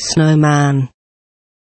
snowman.